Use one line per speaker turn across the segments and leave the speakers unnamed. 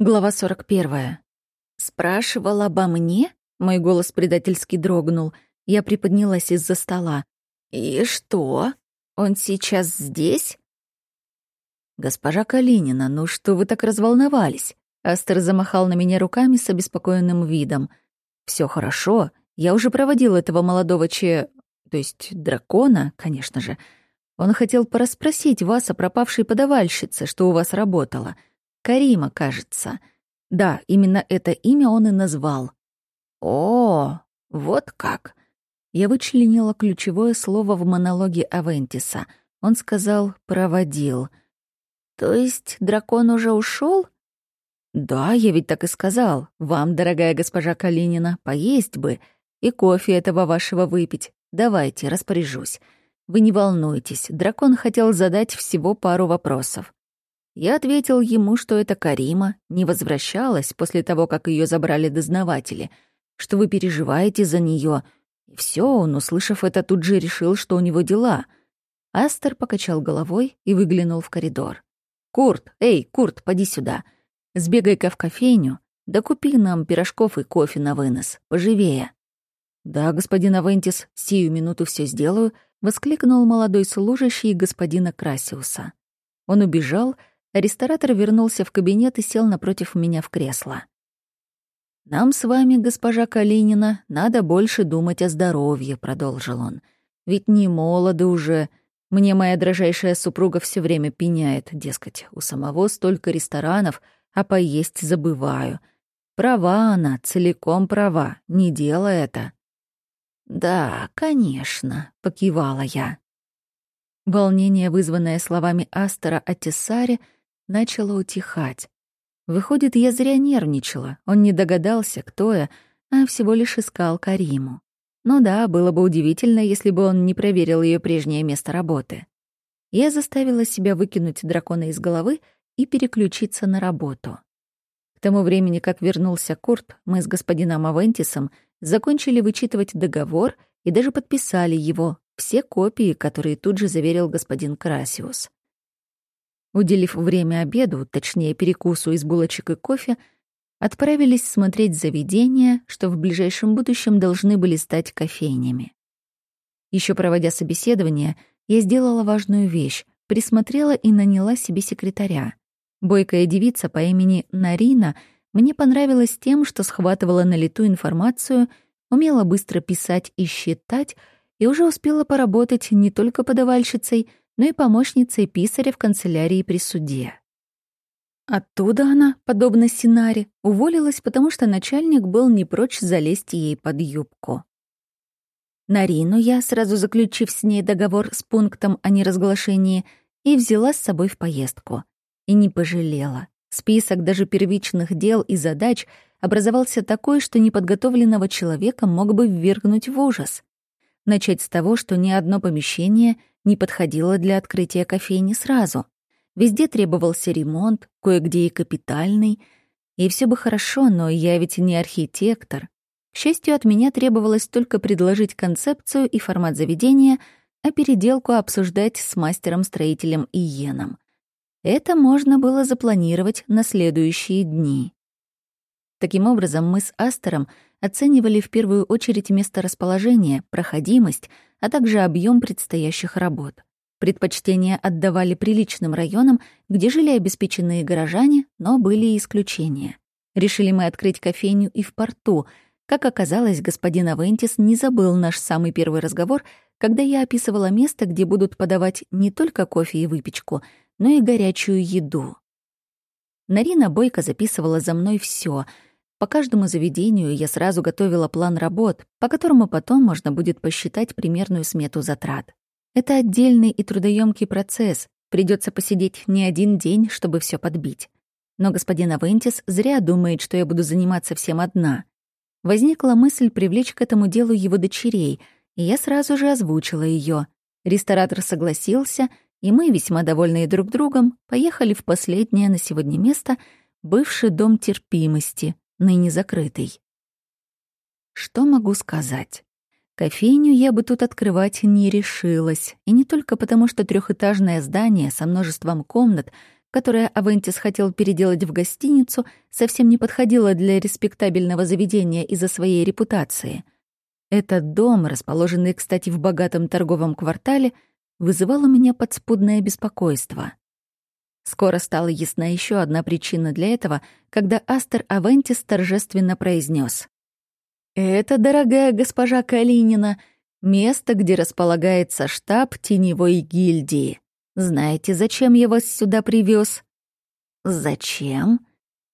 Глава 41. «Спрашивал обо мне?» Мой голос предательски дрогнул. Я приподнялась из-за стола. «И что? Он сейчас здесь?» «Госпожа Калинина, ну что вы так разволновались?» Астер замахал на меня руками с обеспокоенным видом. Все хорошо. Я уже проводил этого молодого че... То есть дракона, конечно же. Он хотел порасспросить вас о пропавшей подавальщице, что у вас работала — Карима, кажется. Да, именно это имя он и назвал. О, вот как. Я вычленила ключевое слово в монологе Авентиса. Он сказал «проводил». То есть дракон уже ушел? Да, я ведь так и сказал. Вам, дорогая госпожа Калинина, поесть бы и кофе этого вашего выпить. Давайте, распоряжусь. Вы не волнуйтесь, дракон хотел задать всего пару вопросов. Я ответил ему, что это Карима не возвращалась после того, как ее забрали дознаватели, что вы переживаете за нее. И все, он, услышав это, тут же решил, что у него дела. Астер покачал головой и выглянул в коридор. «Курт, эй, Курт, поди сюда. Сбегай-ка в кофейню, да купи нам пирожков и кофе на вынос. Поживее». «Да, господин Авентис, сию минуту все сделаю», — воскликнул молодой служащий господина Красиуса. Он убежал, Ресторатор вернулся в кабинет и сел напротив меня в кресло. «Нам с вами, госпожа Калинина, надо больше думать о здоровье», — продолжил он. «Ведь не молоды уже. Мне моя дрожайшая супруга все время пеняет, дескать, у самого столько ресторанов, а поесть забываю. Права она, целиком права, не делай это». «Да, конечно», — покивала я. Волнение, вызванное словами Астера о Тессаре, — начало утихать. Выходит, я зря нервничала. Он не догадался, кто я, а всего лишь искал Кариму. Ну да, было бы удивительно, если бы он не проверил ее прежнее место работы. Я заставила себя выкинуть дракона из головы и переключиться на работу. К тому времени, как вернулся Курт, мы с господином Авентисом закончили вычитывать договор и даже подписали его, все копии, которые тут же заверил господин Красиус. Уделив время обеду, точнее перекусу из булочек и кофе, отправились смотреть заведения, что в ближайшем будущем должны были стать кофейнями. Еще проводя собеседование, я сделала важную вещь, присмотрела и наняла себе секретаря. Бойкая девица по имени Нарина мне понравилась тем, что схватывала на лету информацию, умела быстро писать и считать, и уже успела поработать не только подавальщицей, но и помощницей писаря в канцелярии при суде. Оттуда она, подобно Синаре, уволилась, потому что начальник был не прочь залезть ей под юбку. Нарину я, сразу заключив с ней договор с пунктом о неразглашении, и взяла с собой в поездку. И не пожалела. Список даже первичных дел и задач образовался такой, что неподготовленного человека мог бы ввергнуть в ужас. Начать с того, что ни одно помещение не подходило для открытия кофейни сразу. Везде требовался ремонт, кое-где и капитальный. И все бы хорошо, но я ведь не архитектор. К счастью, от меня требовалось только предложить концепцию и формат заведения, а переделку обсуждать с мастером-строителем Иеном. Это можно было запланировать на следующие дни. Таким образом, мы с Астером оценивали в первую очередь месторасположение, проходимость — а также объем предстоящих работ. Предпочтение отдавали приличным районам, где жили обеспеченные горожане, но были и исключения. Решили мы открыть кофейню и в порту. Как оказалось, господин Авентис не забыл наш самый первый разговор, когда я описывала место, где будут подавать не только кофе и выпечку, но и горячую еду. Нарина Бойко записывала за мной все — по каждому заведению я сразу готовила план работ, по которому потом можно будет посчитать примерную смету затрат. Это отдельный и трудоемкий процесс. Придется посидеть не один день, чтобы все подбить. Но господин Авентис зря думает, что я буду заниматься всем одна. Возникла мысль привлечь к этому делу его дочерей, и я сразу же озвучила ее. Ресторатор согласился, и мы, весьма довольные друг другом, поехали в последнее на сегодня место — бывший дом терпимости, ныне закрытый. Что могу сказать? Кофейню я бы тут открывать не решилась, и не только потому, что трехэтажное здание со множеством комнат, которое Авентис хотел переделать в гостиницу, совсем не подходило для респектабельного заведения из-за своей репутации. Этот дом, расположенный, кстати, в богатом торговом квартале, вызывал у меня подспудное беспокойство. Скоро стала ясна еще одна причина для этого, когда Астер Авентис торжественно произнес: «Это, дорогая госпожа Калинина, место, где располагается штаб теневой гильдии. Знаете, зачем я вас сюда привез? «Зачем?»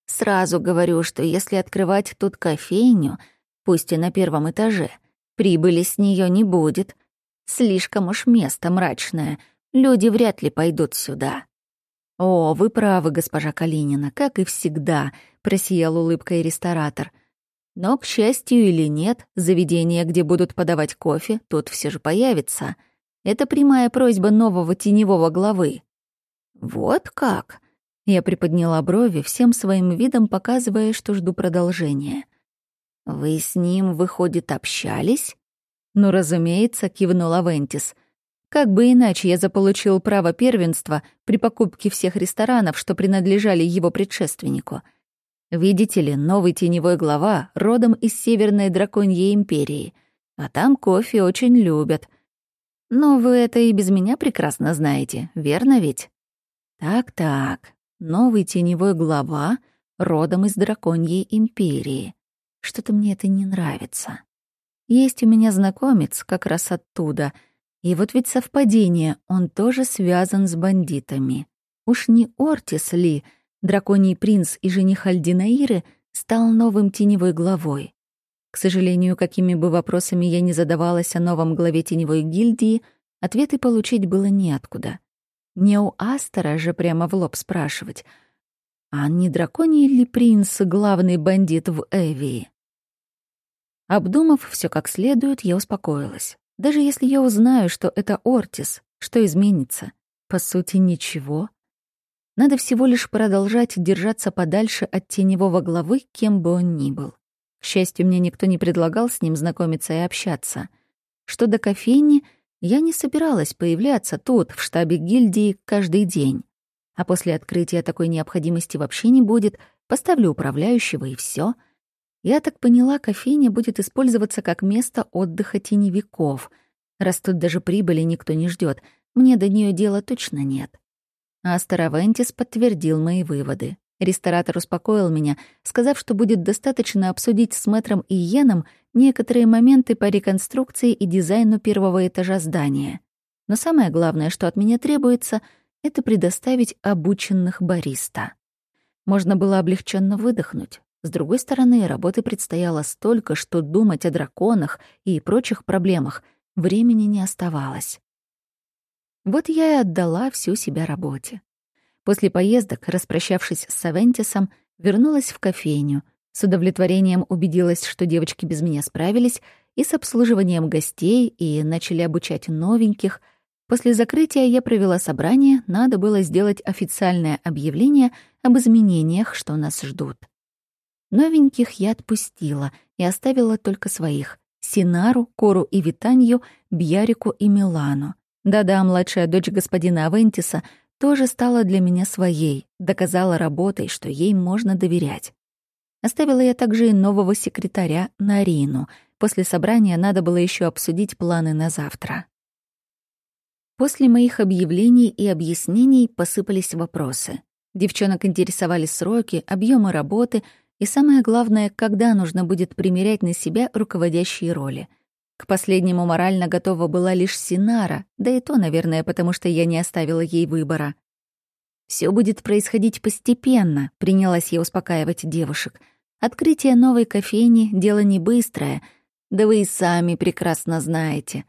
«Сразу говорю, что если открывать тут кофейню, пусть и на первом этаже, прибыли с нее не будет. Слишком уж место мрачное, люди вряд ли пойдут сюда». «О, вы правы, госпожа Калинина, как и всегда», — просиял улыбкой ресторатор. «Но, к счастью или нет, заведение, где будут подавать кофе, тут все же появится. Это прямая просьба нового теневого главы». «Вот как?» Я приподняла брови, всем своим видом показывая, что жду продолжения. «Вы с ним, выходит, общались?» «Ну, разумеется», — кивнул Авентис. Как бы иначе я заполучил право первенства при покупке всех ресторанов, что принадлежали его предшественнику. Видите ли, новый теневой глава родом из Северной Драконьей империи, а там кофе очень любят. Но вы это и без меня прекрасно знаете, верно ведь? Так-так, новый теневой глава родом из Драконьей империи. Что-то мне это не нравится. Есть у меня знакомец как раз оттуда — и вот ведь совпадение, он тоже связан с бандитами. Уж не Ортис ли, драконий принц и жених Альдинаиры, стал новым теневой главой? К сожалению, какими бы вопросами я ни задавалась о новом главе теневой гильдии, ответы получить было неоткуда. Не у Астера же прямо в лоб спрашивать, а не драконий ли принц главный бандит в Эвии? Обдумав все как следует, я успокоилась. Даже если я узнаю, что это Ортис, что изменится? По сути, ничего. Надо всего лишь продолжать держаться подальше от теневого главы, кем бы он ни был. К счастью, мне никто не предлагал с ним знакомиться и общаться. Что до кофейни, я не собиралась появляться тут, в штабе гильдии, каждый день. А после открытия такой необходимости вообще не будет, поставлю управляющего и все. Я так поняла, кофейня будет использоваться как место отдыха теневиков. Раз тут даже прибыли никто не ждет, мне до нее дела точно нет. А подтвердил мои выводы. Ресторатор успокоил меня, сказав, что будет достаточно обсудить с мэтром и Йеном некоторые моменты по реконструкции и дизайну первого этажа здания. Но самое главное, что от меня требуется, это предоставить обученных бариста. Можно было облегченно выдохнуть. С другой стороны, работы предстояло столько, что думать о драконах и прочих проблемах времени не оставалось. Вот я и отдала всю себя работе. После поездок, распрощавшись с Савентисом, вернулась в кофейню. С удовлетворением убедилась, что девочки без меня справились и с обслуживанием гостей, и начали обучать новеньких. После закрытия я провела собрание, надо было сделать официальное объявление об изменениях, что нас ждут. Новеньких я отпустила и оставила только своих — Синару, Кору и Витанью, Бьярику и Милану. Да-да, младшая дочь господина Авентиса тоже стала для меня своей, доказала работой, что ей можно доверять. Оставила я также и нового секретаря Нарину. После собрания надо было еще обсудить планы на завтра. После моих объявлений и объяснений посыпались вопросы. Девчонок интересовали сроки, объемы работы — и самое главное, когда нужно будет примерять на себя руководящие роли. К последнему морально готова была лишь Синара, да и то, наверное, потому что я не оставила ей выбора. Все будет происходить постепенно», — принялась я успокаивать девушек. «Открытие новой кофейни — дело не быстрое, да вы и сами прекрасно знаете.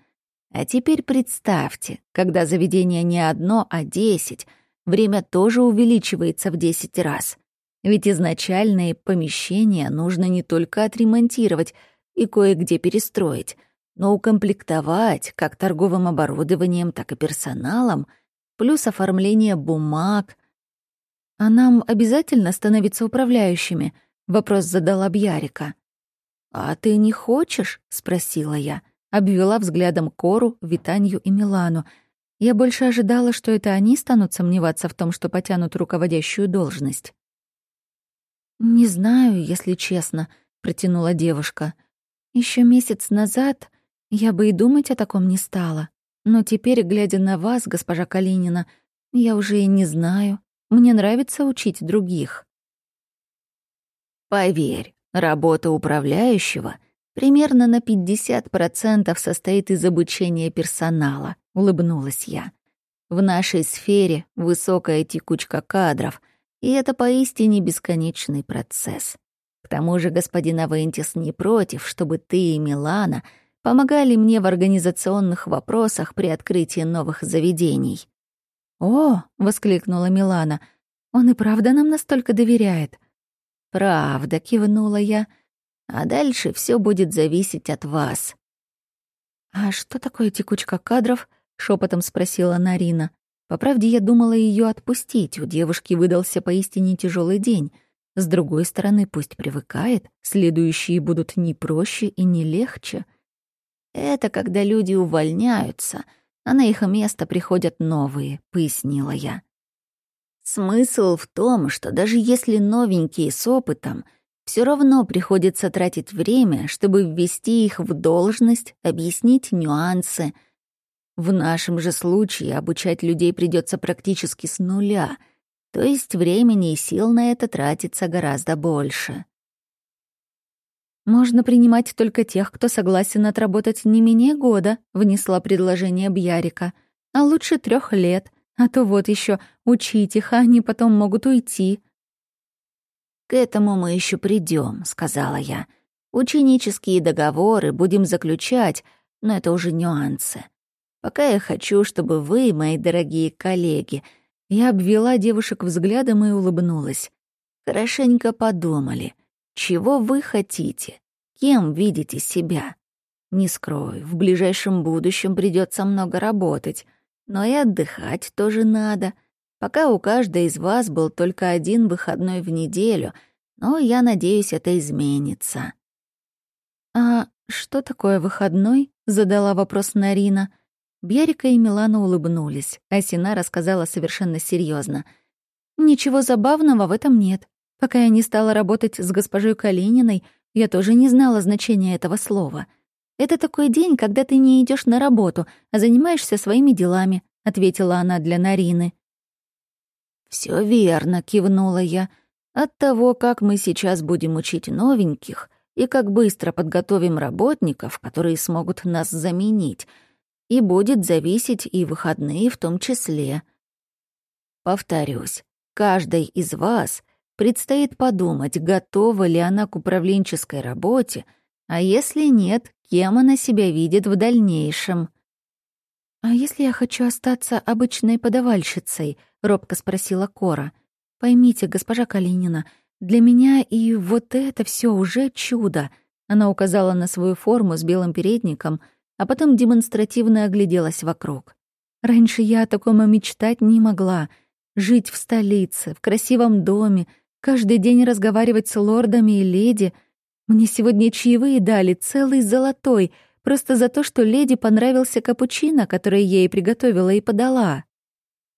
А теперь представьте, когда заведение не одно, а десять, время тоже увеличивается в десять раз. Ведь изначальные помещения нужно не только отремонтировать и кое-где перестроить, но укомплектовать как торговым оборудованием, так и персоналом, плюс оформление бумаг. «А нам обязательно становиться управляющими?» — вопрос задала Бьярика. «А ты не хочешь?» — спросила я. Обвела взглядом Кору, Витанью и Милану. Я больше ожидала, что это они станут сомневаться в том, что потянут руководящую должность. «Не знаю, если честно», — протянула девушка. Еще месяц назад я бы и думать о таком не стала. Но теперь, глядя на вас, госпожа Калинина, я уже и не знаю. Мне нравится учить других.
Поверь, работа управляющего примерно на 50% состоит из обучения персонала, улыбнулась я. В нашей сфере высокая текучка кадров, и это поистине бесконечный процесс. К тому же господин Авентис не против, чтобы ты и Милана — помогали мне в организационных вопросах при открытии новых заведений.
«О!» — воскликнула Милана. «Он и правда нам настолько доверяет?»
«Правда», — кивнула я. «А дальше все будет зависеть от вас».
«А что такое текучка кадров?» — шепотом спросила Нарина. По правде, я думала ее отпустить. У девушки выдался поистине тяжелый день. С другой стороны, пусть привыкает, следующие будут не проще и не легче.
Это когда люди увольняются, а на их место приходят новые, пояснила я. Смысл в том, что даже если новенькие с опытом, все равно приходится тратить время, чтобы ввести их в должность, объяснить нюансы. В нашем же случае обучать людей придется практически с нуля, то есть времени и сил на это тратится гораздо больше.
«Можно принимать только тех, кто согласен отработать не менее года», — внесла предложение Бьярика. «А лучше трех лет, а то вот еще учить их, а они потом могут уйти».
«К этому мы еще придем, сказала я. «Ученические договоры будем заключать, но это уже нюансы. Пока я хочу, чтобы вы, мои дорогие коллеги, я обвела девушек взглядом и улыбнулась. Хорошенько подумали — чего вы хотите? Кем видите себя? Не скрою, в ближайшем будущем придется много работать, но и отдыхать тоже надо. Пока у каждой из вас был только один выходной в неделю, но я надеюсь, это изменится.
«А что такое выходной?» — задала вопрос Нарина. Бьярика и Милана улыбнулись, а Сина рассказала совершенно серьезно. «Ничего забавного в этом нет. Пока я не стала работать с госпожой Калининой, я тоже не знала значения этого слова. «Это такой день, когда ты не идешь на работу, а занимаешься своими делами», — ответила она для Нарины.
Все верно», — кивнула я. «От того, как мы сейчас будем учить новеньких и как быстро подготовим работников, которые смогут нас заменить, и будет зависеть и выходные в том числе. Повторюсь, каждой из вас — Предстоит подумать, готова ли она к управленческой работе, а если нет, кем она себя видит в дальнейшем.
«А если я хочу остаться обычной подавальщицей?» — робко спросила Кора. «Поймите, госпожа Калинина, для меня и вот это все уже чудо». Она указала на свою форму с белым передником, а потом демонстративно огляделась вокруг. «Раньше я о таком и мечтать не могла. Жить в столице, в красивом доме, Каждый день разговаривать с лордами и леди. Мне сегодня чаевые дали, целый золотой, просто за то, что леди понравился капучино, который я ей приготовила и подала.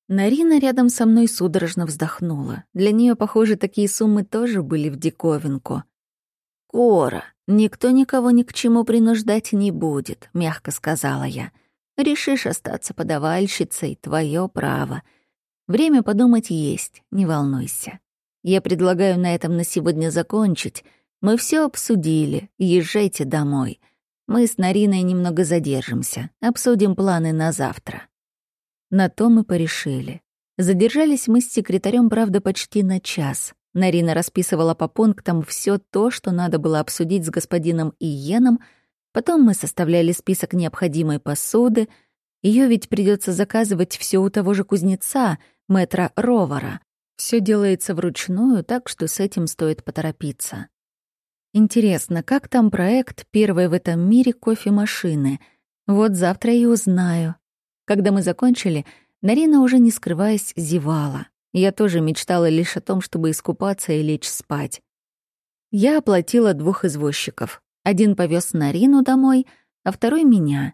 Нарина рядом со мной судорожно вздохнула. Для нее, похоже, такие суммы тоже были в диковинку.
«Кора, никто никого ни к чему принуждать не будет», — мягко сказала я. «Решишь остаться подавальщицей — твое право. Время подумать есть, не волнуйся». Я предлагаю на этом на сегодня закончить. Мы все обсудили. Езжайте домой. Мы с Нариной немного задержимся. Обсудим планы на завтра».
На то мы порешили. Задержались мы с секретарем, правда, почти на час. Нарина расписывала по пунктам все то, что надо было обсудить с господином Иеном. Потом мы составляли список необходимой посуды. Ее ведь придется заказывать все у того же кузнеца, мэтра Ровара. Все делается вручную, так что с этим стоит поторопиться. Интересно, как там проект первой в этом мире кофемашины? Вот завтра и узнаю. Когда мы закончили, Нарина уже не скрываясь зевала. Я тоже мечтала лишь о том, чтобы искупаться и лечь спать. Я оплатила двух извозчиков. Один повез Нарину домой, а второй — меня.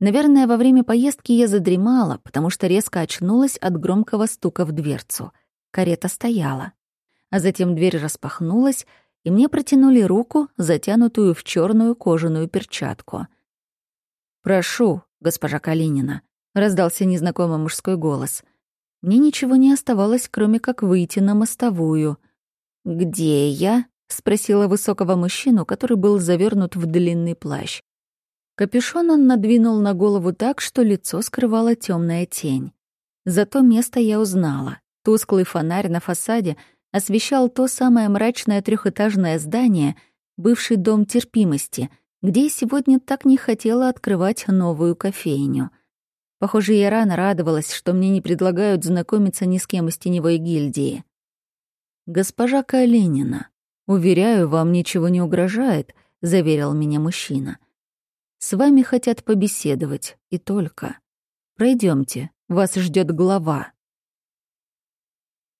Наверное, во время поездки я задремала, потому что резко очнулась от громкого стука в дверцу. Карета стояла. А затем дверь распахнулась, и мне протянули руку, затянутую в черную кожаную перчатку. «Прошу, госпожа Калинина», — раздался незнакомый мужской голос. Мне ничего не оставалось, кроме как выйти на мостовую. «Где я?» — спросила высокого мужчину, который был завернут в длинный плащ. Капюшон он надвинул на голову так, что лицо скрывала темная тень. Зато место я узнала. Тусклый фонарь на фасаде освещал то самое мрачное трехэтажное здание, бывший дом терпимости, где сегодня так не хотела открывать новую кофейню. Похоже, я рано радовалась, что мне не предлагают знакомиться ни с кем из теневой гильдии. «Госпожа Калинина, уверяю, вам ничего не угрожает», — заверил меня мужчина. С вами хотят побеседовать, и только. Пройдемте, вас ждет глава.